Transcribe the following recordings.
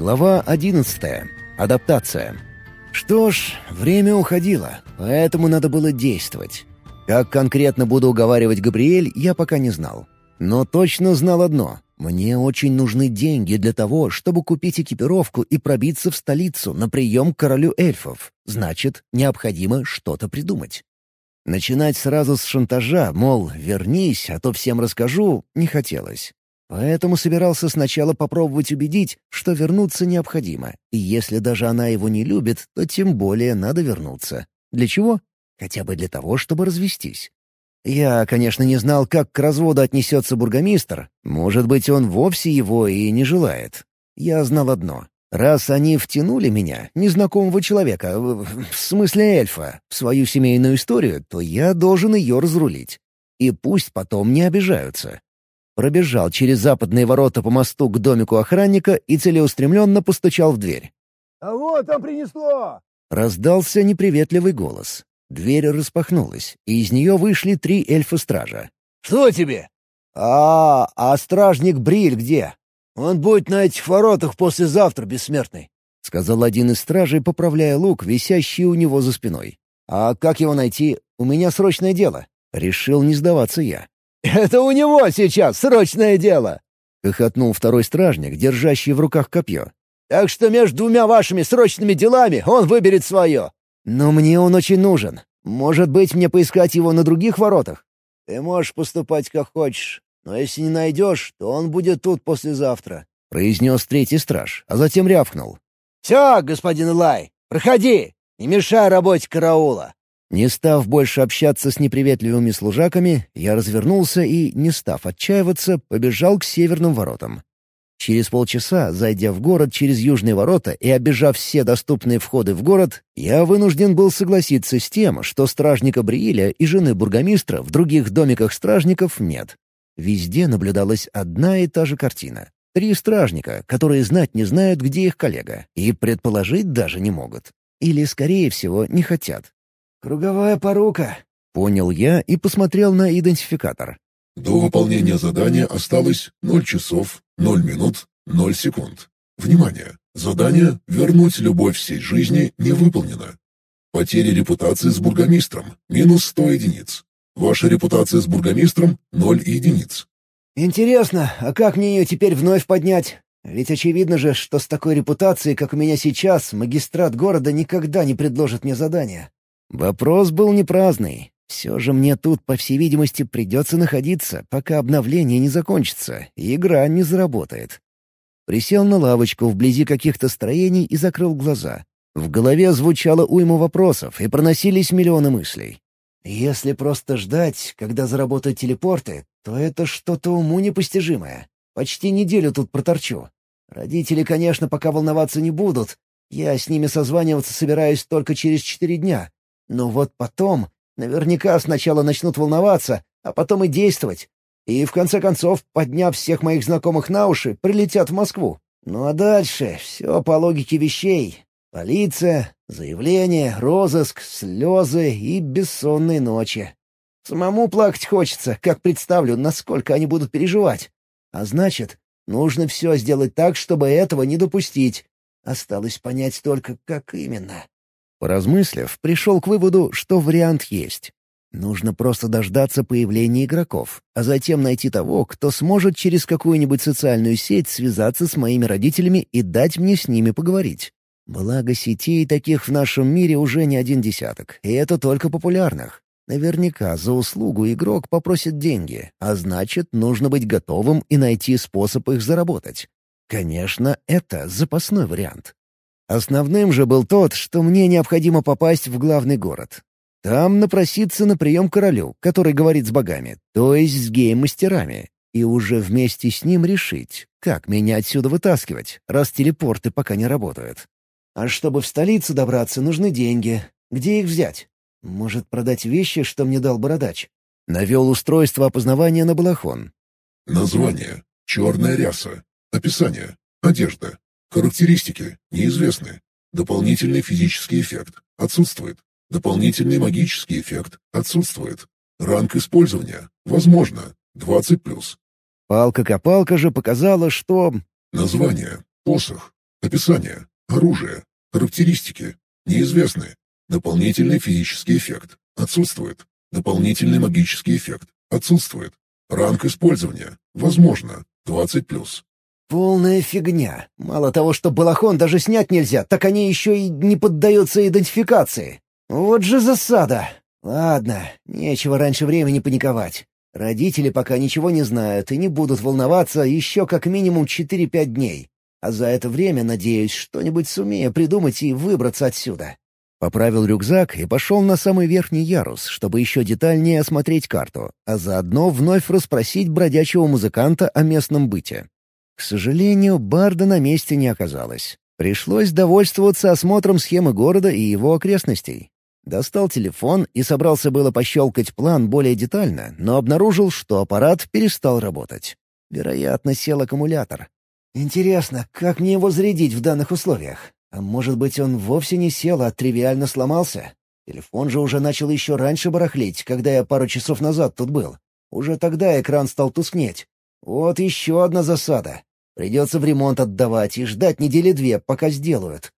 Глава 11. Адаптация. Что ж, время уходило, поэтому надо было действовать. Как конкретно буду уговаривать Габриэль, я пока не знал. Но точно знал одно — мне очень нужны деньги для того, чтобы купить экипировку и пробиться в столицу на прием к королю эльфов. Значит, необходимо что-то придумать. Начинать сразу с шантажа, мол, вернись, а то всем расскажу, не хотелось. Поэтому собирался сначала попробовать убедить, что вернуться необходимо, и если даже она его не любит, то тем более надо вернуться. Для чего? Хотя бы для того, чтобы развестись. Я, конечно, не знал, как к разводу отнесется бургомистр. Может быть, он вовсе его и не желает. Я знал одно. Раз они втянули меня, незнакомого человека, в смысле эльфа, в свою семейную историю, то я должен ее разрулить. И пусть потом не обижаются. Пробежал через западные ворота по мосту к домику охранника и целеустремленно постучал в дверь. «А вот там принесло!» Раздался неприветливый голос. Дверь распахнулась, и из нее вышли три эльфа-стража. «Что тебе?» «А, а стражник Бриль где?» «Он будет на этих воротах послезавтра, бессмертный», — сказал один из стражей, поправляя лук, висящий у него за спиной. «А как его найти? У меня срочное дело». Решил не сдаваться я. «Это у него сейчас срочное дело!» — хохотнул второй стражник, держащий в руках копье. «Так что между двумя вашими срочными делами он выберет свое!» «Но мне он очень нужен. Может быть, мне поискать его на других воротах?» «Ты можешь поступать как хочешь, но если не найдешь, то он будет тут послезавтра», — произнес третий страж, а затем рявкнул. «Все, господин Лай, проходи, не мешай работе караула». Не став больше общаться с неприветливыми служаками, я развернулся и, не став отчаиваться, побежал к северным воротам. Через полчаса, зайдя в город через южные ворота и оббежав все доступные входы в город, я вынужден был согласиться с тем, что стражника Брииля и жены бургомистра в других домиках стражников нет. Везде наблюдалась одна и та же картина. Три стражника, которые знать не знают, где их коллега, и предположить даже не могут. Или, скорее всего, не хотят. «Круговая порука», — понял я и посмотрел на идентификатор. До выполнения задания осталось 0 часов, 0 минут, 0 секунд. Внимание! Задание «Вернуть любовь всей жизни» не выполнено. Потеря репутации с бургомистром – минус 100 единиц. Ваша репутация с бургомистром — 0 единиц. «Интересно, а как мне ее теперь вновь поднять? Ведь очевидно же, что с такой репутацией, как у меня сейчас, магистрат города никогда не предложит мне задания. Вопрос был не праздный. Все же мне тут, по всей видимости, придется находиться, пока обновление не закончится и игра не заработает. Присел на лавочку вблизи каких-то строений и закрыл глаза. В голове звучало уйма вопросов и проносились миллионы мыслей. Если просто ждать, когда заработают телепорты, то это что-то уму непостижимое. Почти неделю тут проторчу. Родители, конечно, пока волноваться не будут. Я с ними созваниваться собираюсь только через четыре дня. Но вот потом наверняка сначала начнут волноваться, а потом и действовать. И в конце концов, подняв всех моих знакомых на уши, прилетят в Москву. Ну а дальше все по логике вещей. Полиция, заявление, розыск, слезы и бессонные ночи. Самому плакать хочется, как представлю, насколько они будут переживать. А значит, нужно все сделать так, чтобы этого не допустить. Осталось понять только, как именно. Поразмыслив, пришел к выводу, что вариант есть. Нужно просто дождаться появления игроков, а затем найти того, кто сможет через какую-нибудь социальную сеть связаться с моими родителями и дать мне с ними поговорить. Благо, сетей таких в нашем мире уже не один десяток, и это только популярных. Наверняка за услугу игрок попросит деньги, а значит, нужно быть готовым и найти способ их заработать. Конечно, это запасной вариант. Основным же был тот, что мне необходимо попасть в главный город. Там напроситься на прием королю, который говорит с богами, то есть с гейм-мастерами, и уже вместе с ним решить, как меня отсюда вытаскивать, раз телепорты пока не работают. А чтобы в столицу добраться, нужны деньги. Где их взять? Может, продать вещи, что мне дал бородач? Навел устройство опознавания на балахон. Название. Черная ряса. Описание. Одежда. Характеристики неизвестны. Дополнительный физический эффект отсутствует. Дополнительный магический эффект отсутствует. Ранг использования возможно 20+. Палка-копалка же показала, что... Название. Посох. Описание. Оружие. Характеристики. Неизвестны. Дополнительный физический эффект. Отсутствует. Дополнительный магический эффект. Отсутствует. Ранг использования. Возможно. 20+. Полная фигня. Мало того, что балахон даже снять нельзя, так они еще и не поддаются идентификации. Вот же засада. Ладно, нечего раньше времени паниковать. Родители пока ничего не знают и не будут волноваться еще как минимум 4-5 дней. А за это время, надеюсь, что-нибудь сумею придумать и выбраться отсюда. Поправил рюкзак и пошел на самый верхний ярус, чтобы еще детальнее осмотреть карту, а заодно вновь расспросить бродячего музыканта о местном быте. К сожалению, Барда на месте не оказалось. Пришлось довольствоваться осмотром схемы города и его окрестностей. Достал телефон и собрался было пощелкать план более детально, но обнаружил, что аппарат перестал работать. Вероятно, сел аккумулятор. Интересно, как мне его зарядить в данных условиях? А может быть, он вовсе не сел, а тривиально сломался? Телефон же уже начал еще раньше барахлить, когда я пару часов назад тут был. Уже тогда экран стал тускнеть. Вот еще одна засада. Придется в ремонт отдавать и ждать недели две, пока сделают.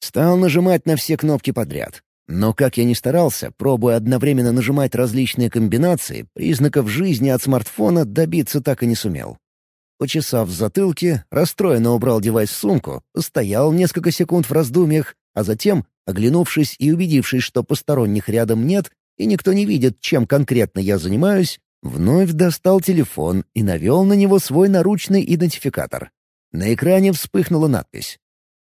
Стал нажимать на все кнопки подряд. Но как я ни старался, пробуя одновременно нажимать различные комбинации, признаков жизни от смартфона добиться так и не сумел. Почесав в затылке, расстроенно убрал девайс в сумку, стоял несколько секунд в раздумьях, а затем, оглянувшись и убедившись, что посторонних рядом нет и никто не видит, чем конкретно я занимаюсь, вновь достал телефон и навел на него свой наручный идентификатор. На экране вспыхнула надпись.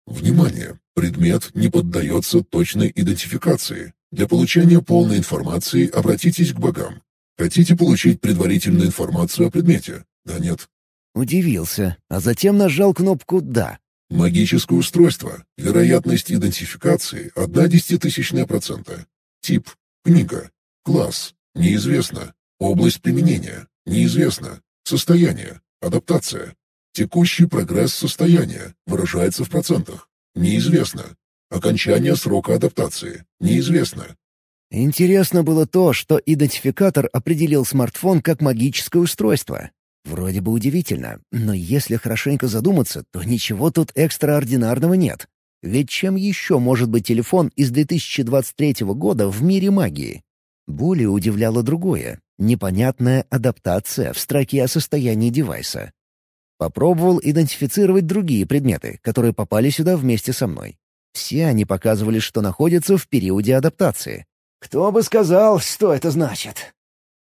«Внимание! Предмет не поддается точной идентификации. Для получения полной информации обратитесь к богам. Хотите получить предварительную информацию о предмете? Да нет. Удивился, а затем нажал кнопку «Да». Магическое устройство. Вероятность идентификации — одна десятитысячная процента. Тип — книга. Класс — неизвестно. Область применения — неизвестно. Состояние — адаптация. Текущий прогресс состояния выражается в процентах. Неизвестно. Окончание срока адаптации. Неизвестно. Интересно было то, что идентификатор определил смартфон как магическое устройство. Вроде бы удивительно, но если хорошенько задуматься, то ничего тут экстраординарного нет. Ведь чем еще может быть телефон из 2023 года в мире магии? Более удивляло другое — непонятная адаптация в строке о состоянии девайса. Попробовал идентифицировать другие предметы, которые попали сюда вместе со мной. Все они показывали, что находятся в периоде адаптации. «Кто бы сказал, что это значит?»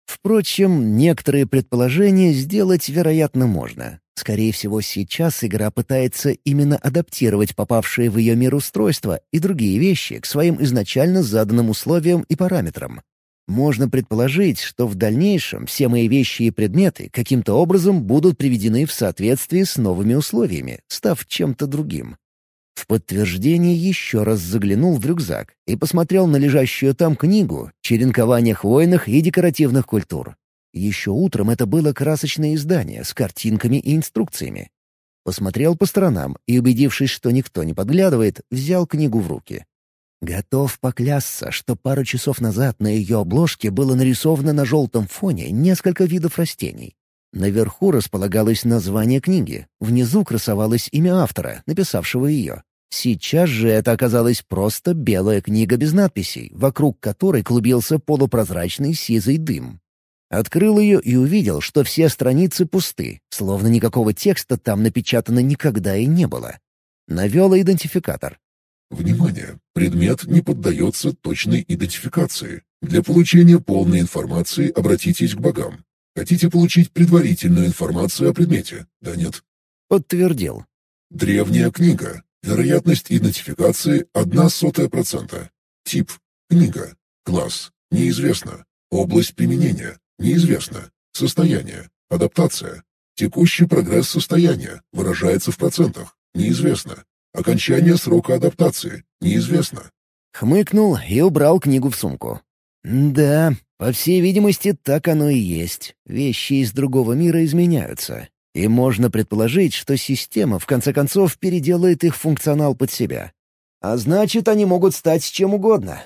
Впрочем, некоторые предположения сделать, вероятно, можно. Скорее всего, сейчас игра пытается именно адаптировать попавшие в ее мир устройства и другие вещи к своим изначально заданным условиям и параметрам. Можно предположить, что в дальнейшем все мои вещи и предметы каким-то образом будут приведены в соответствии с новыми условиями, став чем-то другим. В подтверждение еще раз заглянул в рюкзак и посмотрел на лежащую там книгу «Черенкование хвойных и декоративных культур». Еще утром это было красочное издание с картинками и инструкциями. Посмотрел по сторонам и, убедившись, что никто не подглядывает, взял книгу в руки. Готов поклясться, что пару часов назад на ее обложке было нарисовано на желтом фоне несколько видов растений. Наверху располагалось название книги, внизу красовалось имя автора, написавшего ее. Сейчас же это оказалась просто белая книга без надписей, вокруг которой клубился полупрозрачный сизый дым. Открыл ее и увидел, что все страницы пусты, словно никакого текста там напечатано никогда и не было. Навел идентификатор. Внимание! Предмет не поддается точной идентификации. Для получения полной информации обратитесь к богам. Хотите получить предварительную информацию о предмете? Да нет? Подтвердил. Древняя книга. Вероятность идентификации — одна сотая процента. Тип — книга. Класс — неизвестно. Область применения — неизвестно. Состояние — адаптация. Текущий прогресс состояния выражается в процентах. Неизвестно. Окончание срока адаптации неизвестно. Хмыкнул и убрал книгу в сумку. Да, по всей видимости, так оно и есть. Вещи из другого мира изменяются. И можно предположить, что система в конце концов переделает их функционал под себя. А значит, они могут стать чем угодно.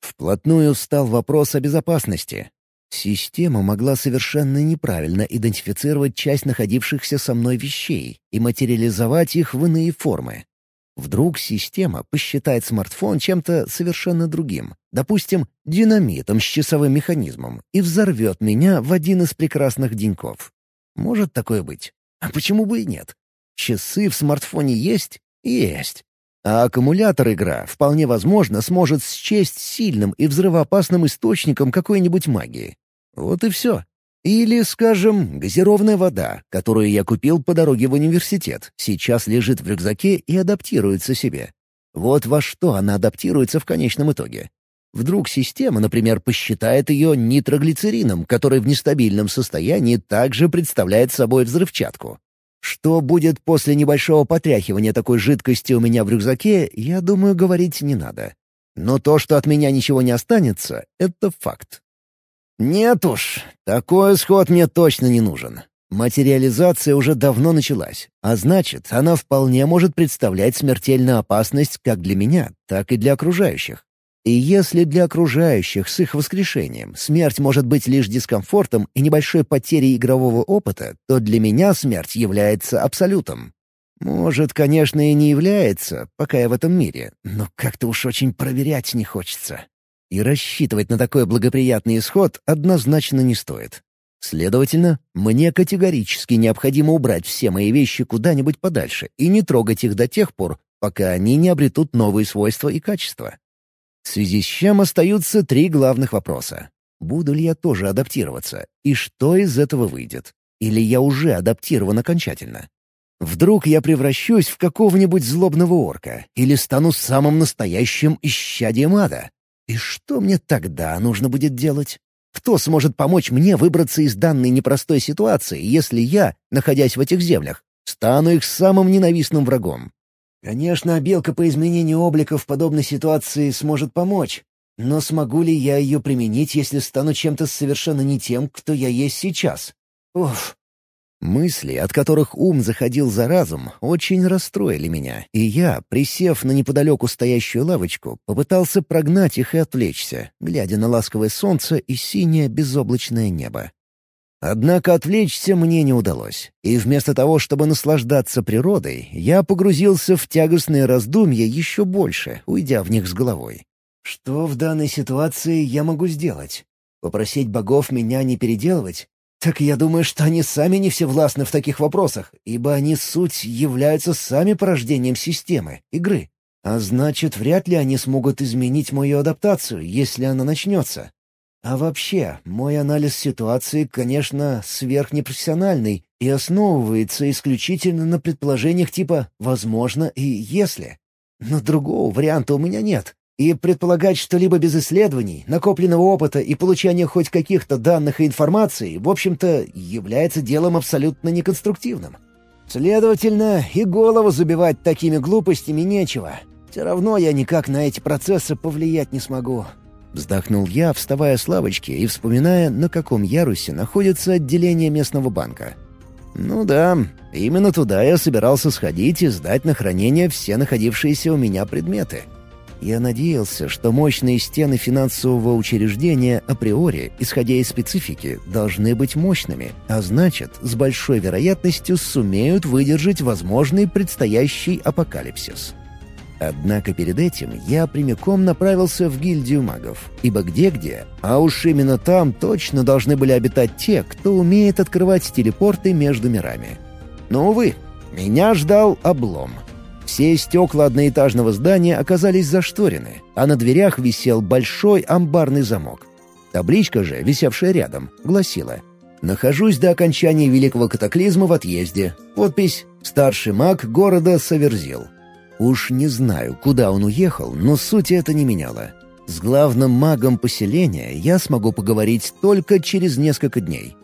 Вплотную стал вопрос о безопасности. Система могла совершенно неправильно идентифицировать часть находившихся со мной вещей и материализовать их в иные формы. Вдруг система посчитает смартфон чем-то совершенно другим, допустим, динамитом с часовым механизмом, и взорвет меня в один из прекрасных деньков. Может такое быть? А почему бы и нет? Часы в смартфоне есть? Есть. А аккумулятор игра, вполне возможно, сможет счесть сильным и взрывоопасным источником какой-нибудь магии. Вот и все. Или, скажем, газированная вода, которую я купил по дороге в университет, сейчас лежит в рюкзаке и адаптируется себе. Вот во что она адаптируется в конечном итоге. Вдруг система, например, посчитает ее нитроглицерином, который в нестабильном состоянии также представляет собой взрывчатку. Что будет после небольшого потряхивания такой жидкости у меня в рюкзаке, я думаю, говорить не надо. Но то, что от меня ничего не останется, — это факт. Нет уж, такой исход мне точно не нужен. Материализация уже давно началась, а значит, она вполне может представлять смертельную опасность как для меня, так и для окружающих. И если для окружающих с их воскрешением смерть может быть лишь дискомфортом и небольшой потерей игрового опыта, то для меня смерть является абсолютом. Может, конечно, и не является, пока я в этом мире, но как-то уж очень проверять не хочется. И рассчитывать на такой благоприятный исход однозначно не стоит. Следовательно, мне категорически необходимо убрать все мои вещи куда-нибудь подальше и не трогать их до тех пор, пока они не обретут новые свойства и качества. В связи с чем остаются три главных вопроса. Буду ли я тоже адаптироваться? И что из этого выйдет? Или я уже адаптирован окончательно? Вдруг я превращусь в какого-нибудь злобного орка или стану самым настоящим исчадием ада? И что мне тогда нужно будет делать? Кто сможет помочь мне выбраться из данной непростой ситуации, если я, находясь в этих землях, стану их самым ненавистным врагом? Конечно, белка по изменению облика в подобной ситуации сможет помочь. Но смогу ли я ее применить, если стану чем-то совершенно не тем, кто я есть сейчас? Уф, Мысли, от которых ум заходил за разум, очень расстроили меня, и я, присев на неподалеку стоящую лавочку, попытался прогнать их и отвлечься, глядя на ласковое солнце и синее безоблачное небо. Однако отвлечься мне не удалось, и вместо того, чтобы наслаждаться природой, я погрузился в тягостные раздумья еще больше, уйдя в них с головой. Что в данной ситуации я могу сделать? Попросить богов меня не переделывать? Так я думаю, что они сами не всевластны в таких вопросах, ибо они суть являются сами порождением системы, игры. А значит, вряд ли они смогут изменить мою адаптацию, если она начнется. А вообще, мой анализ ситуации, конечно, сверхнепрофессиональный и основывается исключительно на предположениях типа «возможно» и «если». Но другого варианта у меня нет. И предполагать что-либо без исследований, накопленного опыта и получения хоть каких-то данных и информации, в общем-то, является делом абсолютно неконструктивным. Следовательно, и голову забивать такими глупостями нечего. Все равно я никак на эти процессы повлиять не смогу. Вздохнул я, вставая с лавочки и вспоминая, на каком ярусе находится отделение местного банка. «Ну да, именно туда я собирался сходить и сдать на хранение все находившиеся у меня предметы». Я надеялся, что мощные стены финансового учреждения априори, исходя из специфики, должны быть мощными, а значит, с большой вероятностью сумеют выдержать возможный предстоящий апокалипсис. Однако перед этим я прямиком направился в гильдию магов, ибо где-где, а уж именно там точно должны были обитать те, кто умеет открывать телепорты между мирами. Но, увы, меня ждал облом — все стекла одноэтажного здания оказались зашторены, а на дверях висел большой амбарный замок. Табличка же, висевшая рядом, гласила «Нахожусь до окончания Великого Катаклизма в отъезде. Подпись «Старший маг города Саверзил». Уж не знаю, куда он уехал, но суть это не меняло. С главным магом поселения я смогу поговорить только через несколько дней.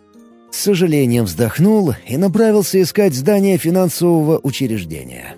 С сожалением вздохнул и направился искать здание финансового учреждения.